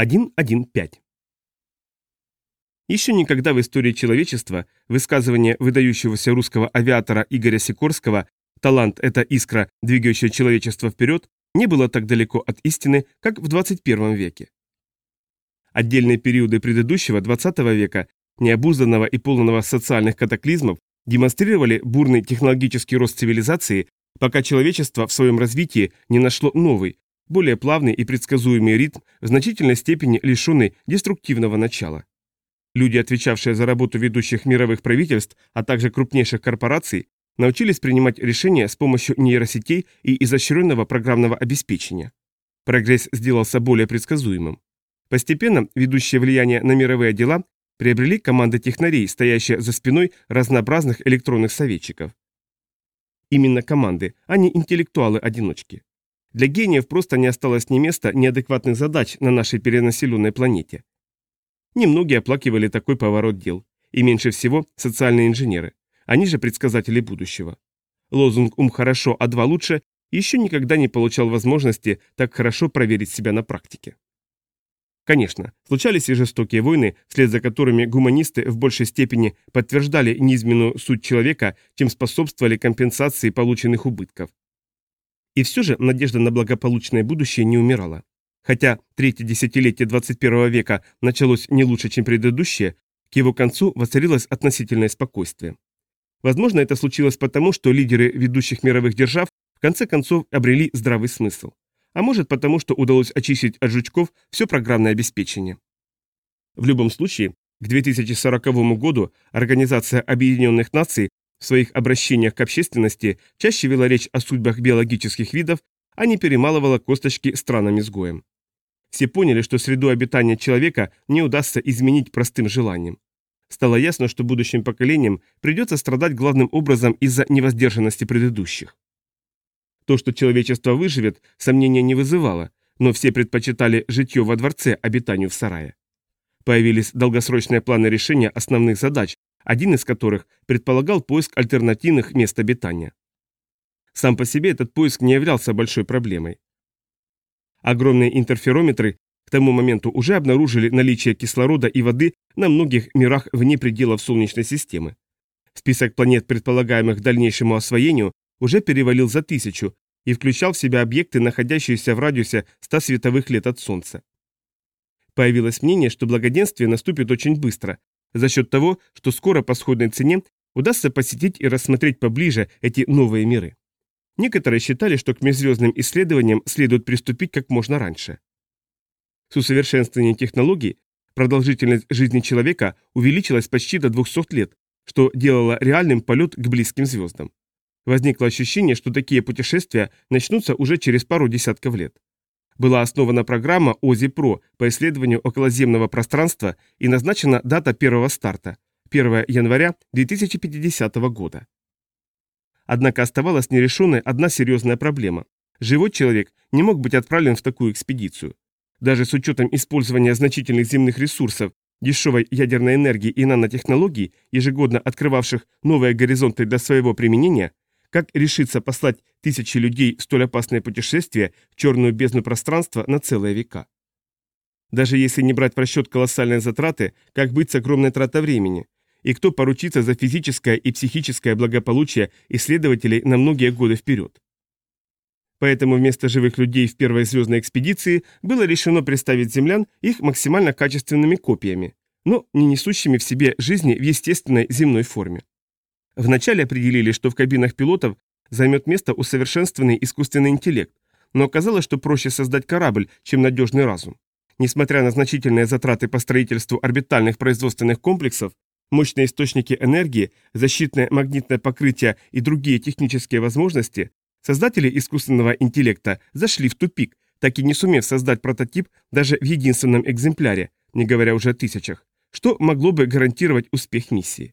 1.1.5 Еще никогда в истории человечества высказывание выдающегося русского авиатора Игоря Сикорского «Талант – это искра, двигающая человечество вперед» не было так далеко от истины, как в 21 веке. Отдельные периоды предыдущего 20 века, необузданного и полного социальных катаклизмов, демонстрировали бурный технологический рост цивилизации, пока человечество в своем развитии не нашло новый, более плавный и предсказуемый ритм, в значительной степени лишенный деструктивного начала. Люди, отвечавшие за работу ведущих мировых правительств, а также крупнейших корпораций, научились принимать решения с помощью нейросетей и изощренного программного обеспечения. Прогресс сделался более предсказуемым. Постепенно ведущее влияние на мировые дела приобрели команды технарей, стоящие за спиной разнообразных электронных советчиков. Именно команды, а не интеллектуалы-одиночки. Для гениев просто не осталось ни места, ни адекватных задач на нашей перенаселенной планете. Немногие оплакивали такой поворот дел, и меньше всего социальные инженеры. Они же предсказатели будущего. Лозунг «Ум хорошо, а два лучше» еще никогда не получал возможности так хорошо проверить себя на практике. Конечно, случались и жестокие войны, вслед за которыми гуманисты в большей степени подтверждали низменную суть человека, чем способствовали компенсации полученных убытков. И все же надежда на благополучное будущее не умирала. Хотя третье десятилетие 21 века началось не лучше, чем предыдущее, к его концу воцарилось относительное спокойствие. Возможно, это случилось потому, что лидеры ведущих мировых держав в конце концов обрели здравый смысл. А может потому, что удалось очистить от жучков все программное обеспечение. В любом случае, к 2040 году Организация Объединенных Наций в своих обращениях к общественности чаще вела речь о судьбах биологических видов, а не перемалывала косточки странам-изгоям. Все поняли, что среду обитания человека не удастся изменить простым желанием. Стало ясно, что будущим поколениям придется страдать главным образом из-за невоздержанности предыдущих. То, что человечество выживет, сомнения не вызывало, но все предпочитали житье во дворце обитанию в сарае. Появились долгосрочные планы решения основных задач, один из которых предполагал поиск альтернативных мест обитания. Сам по себе этот поиск не являлся большой проблемой. Огромные интерферометры к тому моменту уже обнаружили наличие кислорода и воды на многих мирах вне пределов Солнечной системы. Список планет, предполагаемых дальнейшему освоению, уже перевалил за тысячу и включал в себя объекты, находящиеся в радиусе 100 световых лет от Солнца. Появилось мнение, что благоденствие наступит очень быстро, за счет того, что скоро по сходной цене удастся посетить и рассмотреть поближе эти новые миры. Некоторые считали, что к межзвездным исследованиям следует приступить как можно раньше. С усовершенствованием технологий продолжительность жизни человека увеличилась почти до 200 лет, что делало реальным полет к близким звездам. Возникло ощущение, что такие путешествия начнутся уже через пару десятков лет. Была основана программа ОЗИ-ПРО по исследованию околоземного пространства и назначена дата первого старта – 1 января 2050 года. Однако оставалась нерешенной одна серьезная проблема. Живой человек не мог быть отправлен в такую экспедицию. Даже с учетом использования значительных земных ресурсов, дешевой ядерной энергии и нанотехнологий, ежегодно открывавших новые горизонты для своего применения, как решиться послать тысячи людей в столь опасное путешествие в черную бездну пространства на целые века? Даже если не брать в расчет колоссальные затраты, как быть с огромной тратой времени? и кто поручится за физическое и психическое благополучие исследователей на многие годы вперед. Поэтому вместо живых людей в первой звездной экспедиции было решено представить землян их максимально качественными копиями, но не несущими в себе жизни в естественной земной форме. Вначале определили, что в кабинах пилотов займет место усовершенствованный искусственный интеллект, но оказалось, что проще создать корабль, чем надежный разум. Несмотря на значительные затраты по строительству орбитальных производственных комплексов, мощные источники энергии, защитное магнитное покрытие и другие технические возможности, создатели искусственного интеллекта зашли в тупик, так и не сумев создать прототип даже в единственном экземпляре, не говоря уже о тысячах, что могло бы гарантировать успех миссии.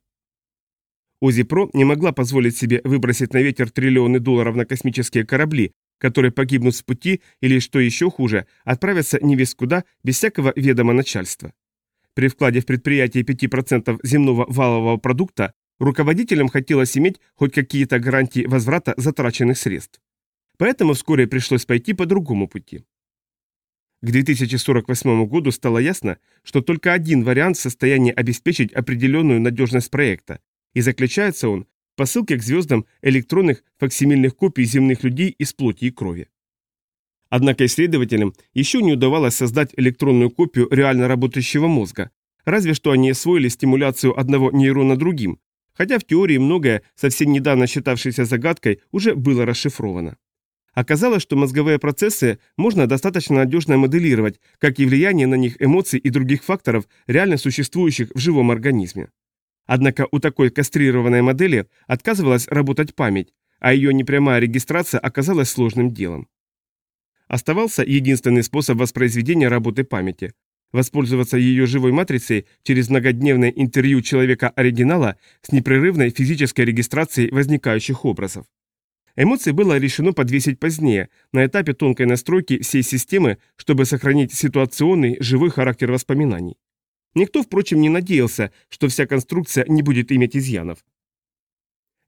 Ози-Про не могла позволить себе выбросить на ветер триллионы долларов на космические корабли, которые погибнут в пути или, что еще хуже, отправятся не весь куда без всякого ведома начальства. При вкладе в предприятие 5% земного валового продукта руководителям хотелось иметь хоть какие-то гарантии возврата затраченных средств. Поэтому вскоре пришлось пойти по другому пути. К 2048 году стало ясно, что только один вариант в состоянии обеспечить определенную надежность проекта, и заключается он в посылке к звездам электронных факсимильных копий земных людей из плоти и крови. Однако исследователям еще не удавалось создать электронную копию реально работающего мозга, разве что они освоили стимуляцию одного нейрона другим, хотя в теории многое, совсем недавно считавшееся загадкой, уже было расшифровано. Оказалось, что мозговые процессы можно достаточно надежно моделировать, как и влияние на них эмоций и других факторов, реально существующих в живом организме. Однако у такой кастрированной модели отказывалась работать память, а ее непрямая регистрация оказалась сложным делом. Оставался единственный способ воспроизведения работы памяти воспользоваться ее живой матрицей через многодневное интервью человека-оригинала с непрерывной физической регистрацией возникающих образов. Эмоции было решено подвесить позднее, на этапе тонкой настройки всей системы, чтобы сохранить ситуационный, живой характер воспоминаний. Никто, впрочем, не надеялся, что вся конструкция не будет иметь изъянов.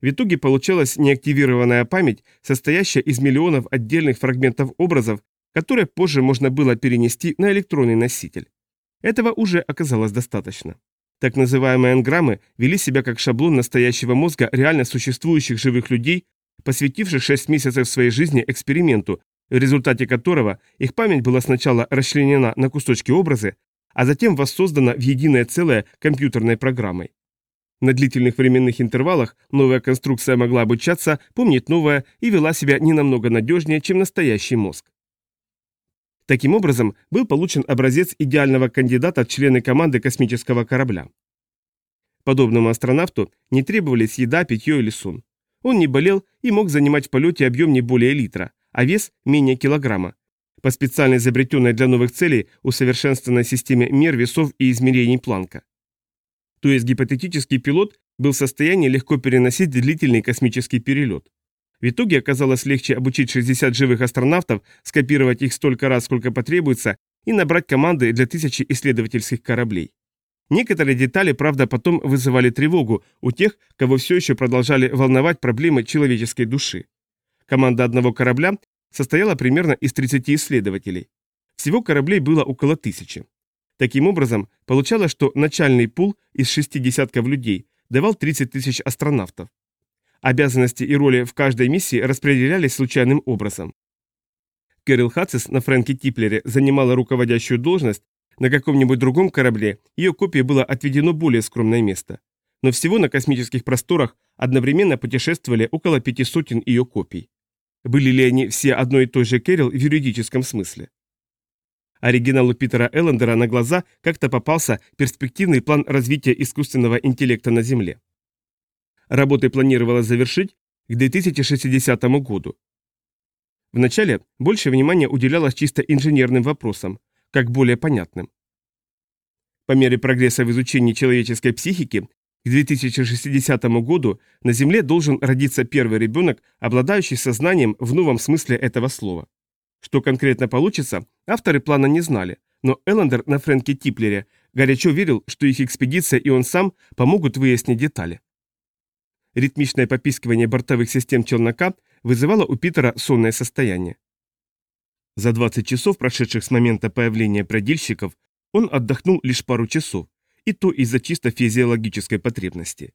В итоге получалась неактивированная память, состоящая из миллионов отдельных фрагментов образов, которые позже можно было перенести на электронный носитель. Этого уже оказалось достаточно. Так называемые энграммы вели себя как шаблон настоящего мозга реально существующих живых людей, посвятивших 6 месяцев своей жизни эксперименту, в результате которого их память была сначала расчленена на кусочки образы, а затем воссоздана в единое целое компьютерной программой. На длительных временных интервалах новая конструкция могла обучаться, помнить новое и вела себя не намного надежнее, чем настоящий мозг. Таким образом, был получен образец идеального кандидата в члены команды космического корабля. Подобному астронавту не требовались еда, питье или сон. Он не болел и мог занимать в полете объем не более литра, а вес менее килограмма. По специально изобретенной для новых целей усовершенствованной системе мер, весов и измерений Планка. То есть гипотетический пилот был в состоянии легко переносить длительный космический перелет. В итоге оказалось легче обучить 60 живых астронавтов, скопировать их столько раз, сколько потребуется, и набрать команды для тысячи исследовательских кораблей. Некоторые детали, правда, потом вызывали тревогу у тех, кого все еще продолжали волновать проблемы человеческой души. Команда одного корабля состояла примерно из 30 исследователей. Всего кораблей было около тысячи. Таким образом, получалось, что начальный пул из шести десятков людей давал 30 тысяч астронавтов. Обязанности и роли в каждой миссии распределялись случайным образом. Кэрил Хатцис на Фрэнке Типлере занимала руководящую должность, на каком-нибудь другом корабле ее копии было отведено более скромное место. Но всего на космических просторах одновременно путешествовали около пяти сотен ее копий. Были ли они все одной и той же Кэрил в юридическом смысле? Оригиналу Питера Эллендера на глаза как-то попался перспективный план развития искусственного интеллекта на Земле. Работы планировалось завершить к 2060 году. Вначале больше внимания уделялось чисто инженерным вопросам, как более понятным. По мере прогресса в изучении человеческой психики, к 2060 году на Земле должен родиться первый ребенок, обладающий сознанием в новом смысле этого слова. Что конкретно получится, авторы плана не знали, но Эллендер на Фрэнке Типлере горячо верил, что их экспедиция и он сам помогут выяснить детали. Ритмичное попискивание бортовых систем челнока вызывало у Питера сонное состояние. За 20 часов, прошедших с момента появления продильщиков, он отдохнул лишь пару часов, и то из-за чисто физиологической потребности.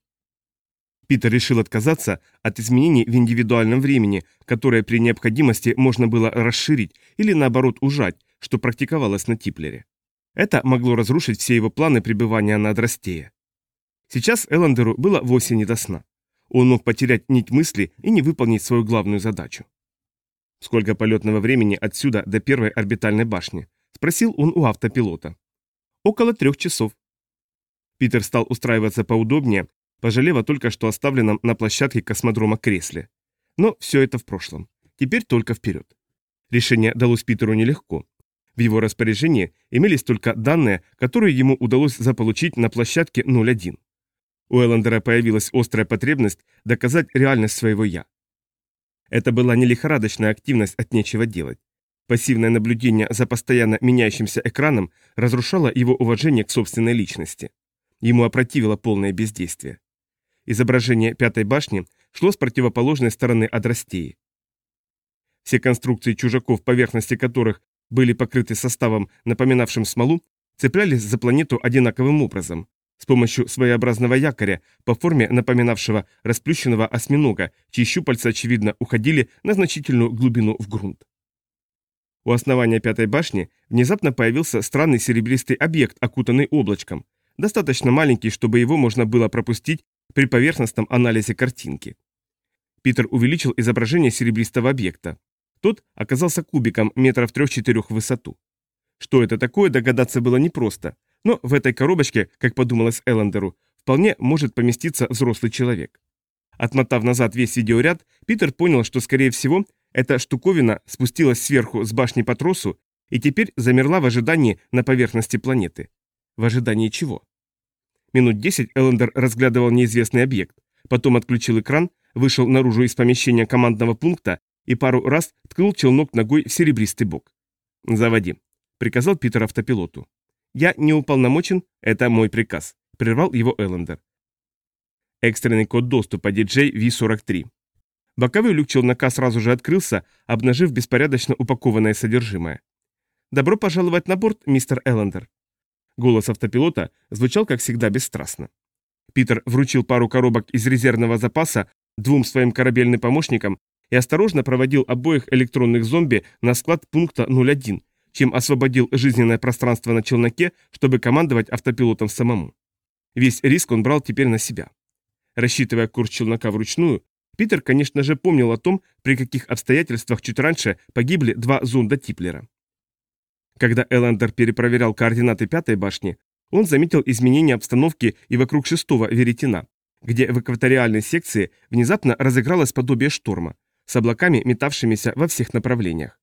Питер решил отказаться от изменений в индивидуальном времени, которое при необходимости можно было расширить или наоборот ужать, что практиковалось на Типлере. Это могло разрушить все его планы пребывания на Адрастее. Сейчас Эллендеру было вовсе не до сна. Он мог потерять нить мысли и не выполнить свою главную задачу. «Сколько полетного времени отсюда до первой орбитальной башни?» – спросил он у автопилота. «Около трех часов». Питер стал устраиваться поудобнее, пожалев о только что оставленном на площадке космодрома кресле. Но все это в прошлом. Теперь только вперед. Решение далось Питеру нелегко. В его распоряжении имелись только данные, которые ему удалось заполучить на площадке 01. У Эллендера появилась острая потребность доказать реальность своего «я». Это была не лихорадочная активность от нечего делать. Пассивное наблюдение за постоянно меняющимся экраном разрушало его уважение к собственной личности. Ему опротивило полное бездействие. Изображение пятой башни шло с противоположной стороны от Растеи. Все конструкции чужаков, поверхности которых были покрыты составом, напоминавшим смолу, цеплялись за планету одинаковым образом, с помощью своеобразного якоря, по форме напоминавшего расплющенного осьминога, чьи щупальца, очевидно, уходили на значительную глубину в грунт. У основания пятой башни внезапно появился странный серебристый объект, окутанный облачком, достаточно маленький, чтобы его можно было пропустить при поверхностном анализе картинки. Питер увеличил изображение серебристого объекта. Тот оказался кубиком метров трех-четырех в высоту. Что это такое, догадаться было непросто, но в этой коробочке, как подумалось Эллендеру, вполне может поместиться взрослый человек. Отмотав назад весь видеоряд, Питер понял, что, скорее всего, эта штуковина спустилась сверху с башни по тросу и теперь замерла в ожидании на поверхности планеты. В ожидании чего? Минут десять Эллендер разглядывал неизвестный объект, потом отключил экран, вышел наружу из помещения командного пункта и пару раз ткнул челнок ногой в серебристый бок. «Заводи», — приказал Питер автопилоту. «Я не уполномочен, это мой приказ», — прервал его Эллендер. Экстренный код доступа DJ V43. Боковой люк челнока сразу же открылся, обнажив беспорядочно упакованное содержимое. «Добро пожаловать на борт, мистер Эллендер». Голос автопилота звучал, как всегда, бесстрастно. Питер вручил пару коробок из резервного запаса двум своим корабельным помощникам и осторожно проводил обоих электронных зомби на склад пункта 01, чем освободил жизненное пространство на челноке, чтобы командовать автопилотом самому. Весь риск он брал теперь на себя. Рассчитывая курс челнока вручную, Питер, конечно же, помнил о том, при каких обстоятельствах чуть раньше погибли два зонда Типлера. Когда Эллендер перепроверял координаты пятой башни, он заметил изменение обстановки и вокруг шестого веретена, где в экваториальной секции внезапно разыгралось подобие шторма, с облаками, метавшимися во всех направлениях.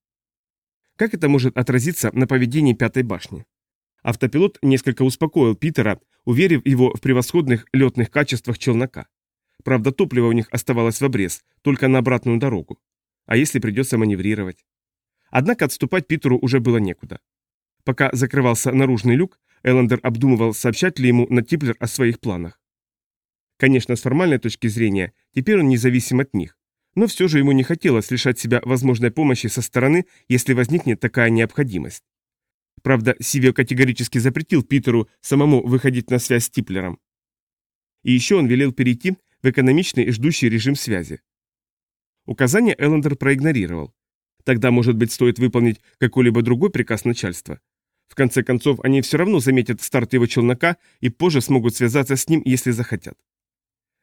Как это может отразиться на поведении пятой башни? Автопилот несколько успокоил Питера, уверив его в превосходных летных качествах челнока. Правда, топливо у них оставалось в обрез, только на обратную дорогу. А если придется маневрировать? Однако отступать Питеру уже было некуда. Пока закрывался наружный люк, Эллендер обдумывал, сообщать ли ему на Типлер о своих планах. Конечно, с формальной точки зрения, теперь он независим от них. Но все же ему не хотелось лишать себя возможной помощи со стороны, если возникнет такая необходимость. Правда, Сивио категорически запретил Питеру самому выходить на связь с Типлером. И еще он велел перейти в экономичный и ждущий режим связи. Указание Эллендер проигнорировал. Тогда, может быть, стоит выполнить какой-либо другой приказ начальства. В конце концов, они все равно заметят старт его челнока и позже смогут связаться с ним, если захотят.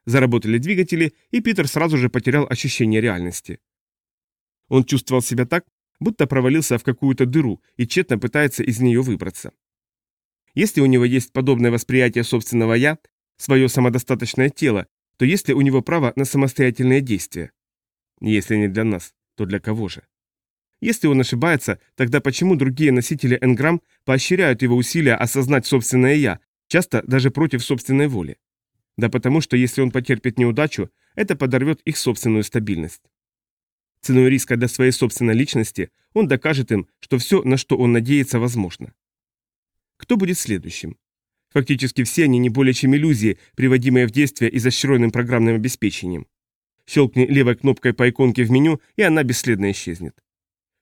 Заработали двигатели, и Питер сразу же потерял ощущение реальности. Он чувствовал себя так, будто провалился в какую-то дыру и тщетно пытается из нее выбраться. Если у него есть подобное восприятие собственного «я», свое самодостаточное тело, то есть ли у него право на самостоятельные действия? Если не для нас, то для кого же? Если он ошибается, тогда почему другие носители энграмм поощряют его усилия осознать собственное «я», часто даже против собственной воли? Да потому что если он потерпит неудачу, это подорвет их собственную стабильность. Ценой риска для своей собственной личности он докажет им, что все, на что он надеется, возможно. Кто будет следующим? Фактически все они не более чем иллюзии, приводимые в действие изощренным программным обеспечением. Щелкни левой кнопкой по иконке в меню, и она бесследно исчезнет.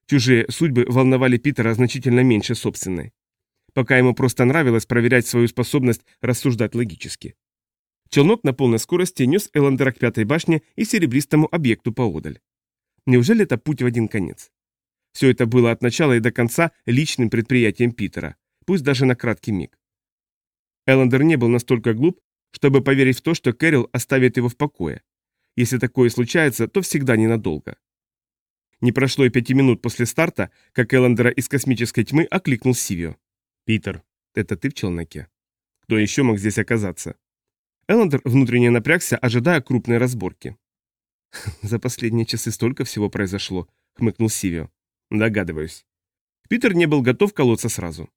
Чужие судьбы волновали Питера значительно меньше собственной. Пока ему просто нравилось проверять свою способность рассуждать логически. Челнок на полной скорости нес Эллендера к пятой башне и серебристому объекту поодаль. Неужели это путь в один конец? Все это было от начала и до конца личным предприятием Питера, пусть даже на краткий миг. Эллендер не был настолько глуп, чтобы поверить в то, что Кэрил оставит его в покое. Если такое случается, то всегда ненадолго. Не прошло и пяти минут после старта, как Эллендера из космической тьмы окликнул Сивио. «Питер, это ты в челноке? Кто еще мог здесь оказаться?» Эллендер внутренне напрягся, ожидая крупной разборки. «За последние часы столько всего произошло», — хмыкнул Сивио. «Догадываюсь». Питер не был готов колоться сразу.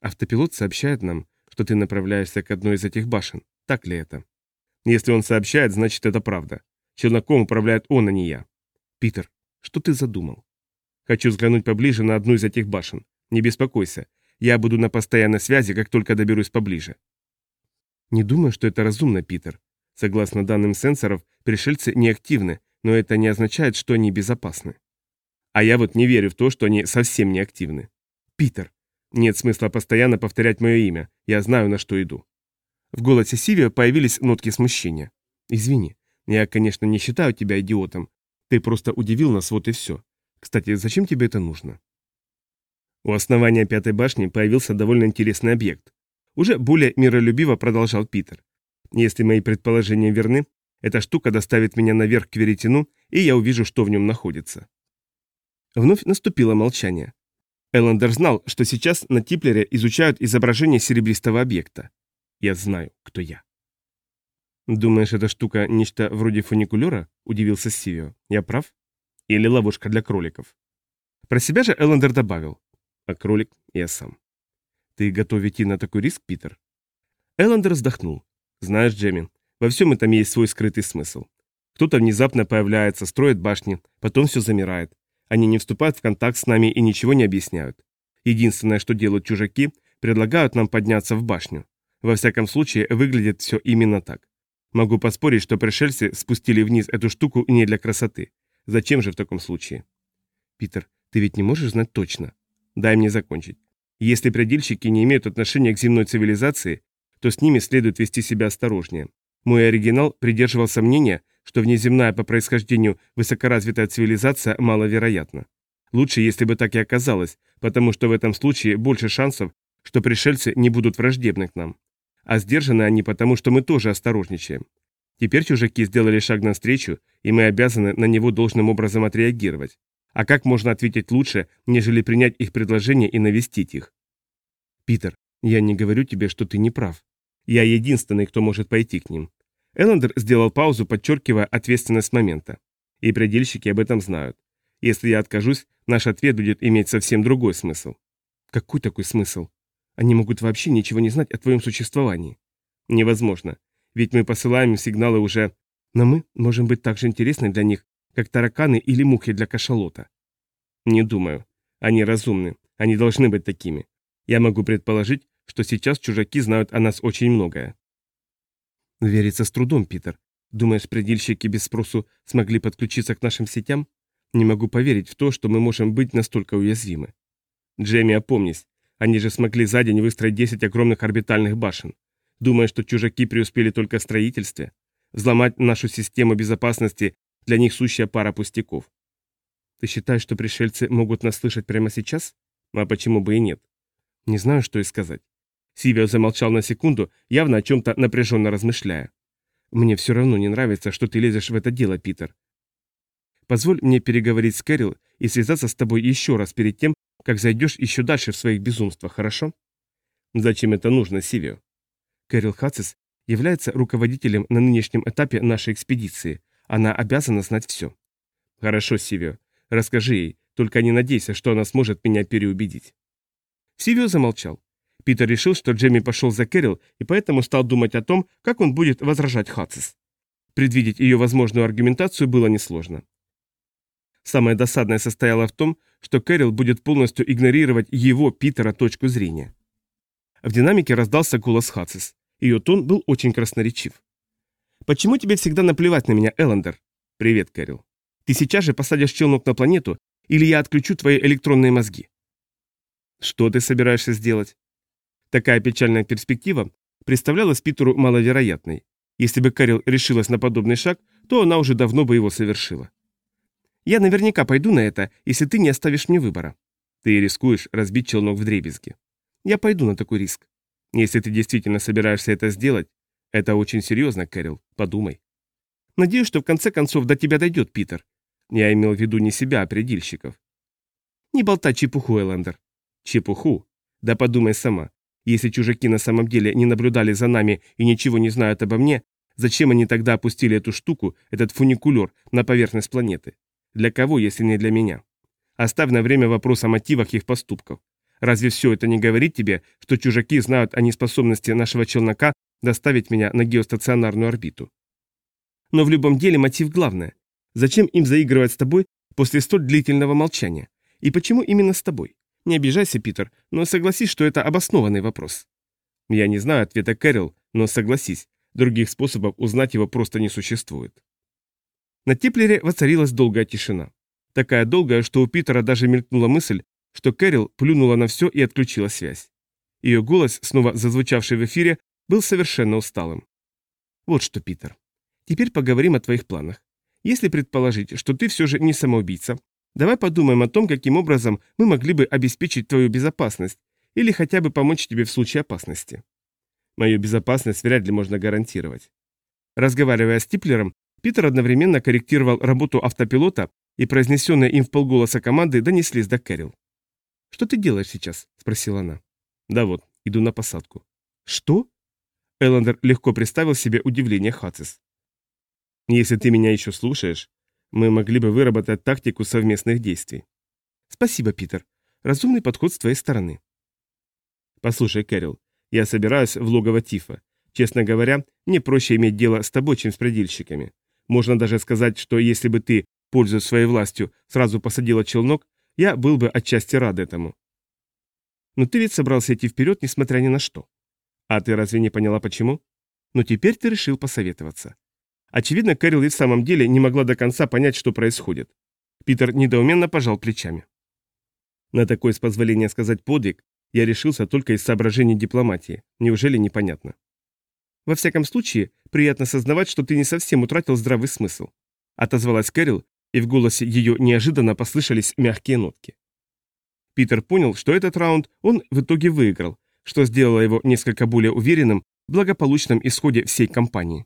Автопилот сообщает нам, что ты направляешься к одной из этих башен. Так ли это? Если он сообщает, значит это правда. Челноком управляет он, а не я. Питер, что ты задумал? Хочу взглянуть поближе на одну из этих башен. Не беспокойся. Я буду на постоянной связи, как только доберусь поближе. Не думаю, что это разумно, Питер. Согласно данным сенсоров, пришельцы неактивны, но это не означает, что они безопасны. А я вот не верю в то, что они совсем неактивны. Питер. Нет смысла постоянно повторять мое имя. Я знаю, на что иду. В голосе Сивио появились нотки смущения. Извини, я, конечно, не считаю тебя идиотом. Ты просто удивил нас, вот и все. Кстати, зачем тебе это нужно? У основания пятой башни появился довольно интересный объект. Уже более миролюбиво продолжал Питер. Если мои предположения верны, эта штука доставит меня наверх к веретену, и я увижу, что в нем находится. Вновь наступило молчание. Эллендер знал, что сейчас на Типлере изучают изображение серебристого объекта. Я знаю, кто я. «Думаешь, эта штука нечто вроде фуникулера?» – удивился Сивио. «Я прав? Или ловушка для кроликов?» Про себя же Эллендер добавил. «А кролик я сам». «Ты готов идти на такой риск, Питер?» Эллендер вздохнул. «Знаешь, Джемми, во всем этом есть свой скрытый смысл. Кто-то внезапно появляется, строит башни, потом все замирает. Они не вступают в контакт с нами и ничего не объясняют. Единственное, что делают чужаки, предлагают нам подняться в башню. Во всяком случае, выглядит все именно так. Могу поспорить, что пришельцы спустили вниз эту штуку не для красоты. Зачем же в таком случае? Питер, ты ведь не можешь знать точно. Дай мне закончить. Если предельщики не имеют отношения к земной цивилизации, то с ними следует вести себя осторожнее. Мой оригинал придерживался мнения, что внеземная по происхождению высокоразвитая цивилизация маловероятна. Лучше, если бы так и оказалось, потому что в этом случае больше шансов, что пришельцы не будут враждебны к нам. А сдержаны они потому, что мы тоже осторожничаем. Теперь чужаки сделали шаг навстречу, и мы обязаны на него должным образом отреагировать. А как можно ответить лучше, нежели принять их предложение и навестить их? Питер, я не говорю тебе, что ты не прав. Я единственный, кто может пойти к ним. Эллендер сделал паузу, подчеркивая ответственность момента. И предельщики об этом знают. Если я откажусь, наш ответ будет иметь совсем другой смысл. Какой такой смысл? Они могут вообще ничего не знать о твоем существовании. Невозможно. Ведь мы посылаем сигналы уже... Но мы можем быть так же интересны для них, как тараканы или мухи для кашалота. Не думаю. Они разумны. Они должны быть такими. Я могу предположить, что сейчас чужаки знают о нас очень многое. Верится с трудом, Питер. Думаешь, предельщики без спросу смогли подключиться к нашим сетям? Не могу поверить в то, что мы можем быть настолько уязвимы. Джейми, опомнись. Они же смогли за день выстроить 10 огромных орбитальных башен. Думаешь, что чужаки преуспели только в строительстве? Взломать нашу систему безопасности для них сущая пара пустяков. Ты считаешь, что пришельцы могут нас слышать прямо сейчас? А почему бы и нет? Не знаю, что и сказать. Сивио замолчал на секунду, явно о чем-то напряженно размышляя. «Мне все равно не нравится, что ты лезешь в это дело, Питер. Позволь мне переговорить с Кэрил и связаться с тобой еще раз перед тем, как зайдешь еще дальше в своих безумствах, хорошо?» «Зачем это нужно, Сивио?» Кэрил Хацис является руководителем на нынешнем этапе нашей экспедиции. Она обязана знать все. «Хорошо, Сивио. Расскажи ей, только не надейся, что она сможет меня переубедить». Сивио замолчал. Питер решил, что Джемми пошел за Кэрил, и поэтому стал думать о том, как он будет возражать Хатсис. Предвидеть ее возможную аргументацию было несложно. Самое досадное состояло в том, что Кэрил будет полностью игнорировать его, Питера, точку зрения. В динамике раздался голос Хатсис. Ее тон был очень красноречив. «Почему тебе всегда наплевать на меня, Эллендер?» «Привет, Кэрил. Ты сейчас же посадишь челнок на планету, или я отключу твои электронные мозги?» «Что ты собираешься сделать?» Такая печальная перспектива представлялась Питеру маловероятной. Если бы Кэрил решилась на подобный шаг, то она уже давно бы его совершила. «Я наверняка пойду на это, если ты не оставишь мне выбора». Ты рискуешь разбить челнок в дребезги. Я пойду на такой риск. Если ты действительно собираешься это сделать, это очень серьезно, Кэрил, подумай. Надеюсь, что в конце концов до тебя дойдет, Питер. Я имел в виду не себя, а предельщиков. Не болтай чепуху, Эллендер. Чепуху? Да подумай сама. Если чужаки на самом деле не наблюдали за нами и ничего не знают обо мне, зачем они тогда опустили эту штуку, этот фуникулер, на поверхность планеты? Для кого, если не для меня? Оставь на время вопрос о мотивах их поступков. Разве все это не говорит тебе, что чужаки знают о неспособности нашего челнока доставить меня на геостационарную орбиту? Но в любом деле мотив главное. Зачем им заигрывать с тобой после столь длительного молчания? И почему именно с тобой? Не обижайся, Питер, но согласись, что это обоснованный вопрос. Я не знаю ответа Кэрил, но согласись, других способов узнать его просто не существует. На Теплере воцарилась долгая тишина. Такая долгая, что у Питера даже мелькнула мысль, что Кэрил плюнула на все и отключила связь. Ее голос, снова зазвучавший в эфире, был совершенно усталым. «Вот что, Питер. Теперь поговорим о твоих планах. Если предположить, что ты все же не самоубийца, давай подумаем о том, каким образом мы могли бы обеспечить твою безопасность или хотя бы помочь тебе в случае опасности. Мою безопасность вряд ли можно гарантировать. Разговаривая с Типлером, Питер одновременно корректировал работу автопилота, и произнесенные им в полголоса команды донеслись до Кэрил. «Что ты делаешь сейчас?» – спросила она. «Да вот, иду на посадку». «Что?» Эллендер легко представил себе удивление Хацис. «Если ты меня еще слушаешь, мы могли бы выработать тактику совместных действий». «Спасибо, Питер. Разумный подход с твоей стороны». «Послушай, Кэрил, я собираюсь в логово Тифа. Честно говоря, мне проще иметь дело с тобой, чем с предельщиками. Можно даже сказать, что если бы ты, пользуясь своей властью, сразу посадила челнок, я был бы отчасти рад этому. Но ты ведь собрался идти вперед, несмотря ни на что. А ты разве не поняла, почему? Но теперь ты решил посоветоваться. Очевидно, Кэрил и в самом деле не могла до конца понять, что происходит. Питер недоуменно пожал плечами. На такой, с позволения сказать, подвиг я решился только из соображений дипломатии. Неужели непонятно? Во всяком случае, приятно сознавать, что ты не совсем утратил здравый смысл. Отозвалась Кэрил, и в голосе ее неожиданно послышались мягкие нотки. Питер понял, что этот раунд он в итоге выиграл, что сделало его несколько более уверенным в благополучном исходе всей кампании.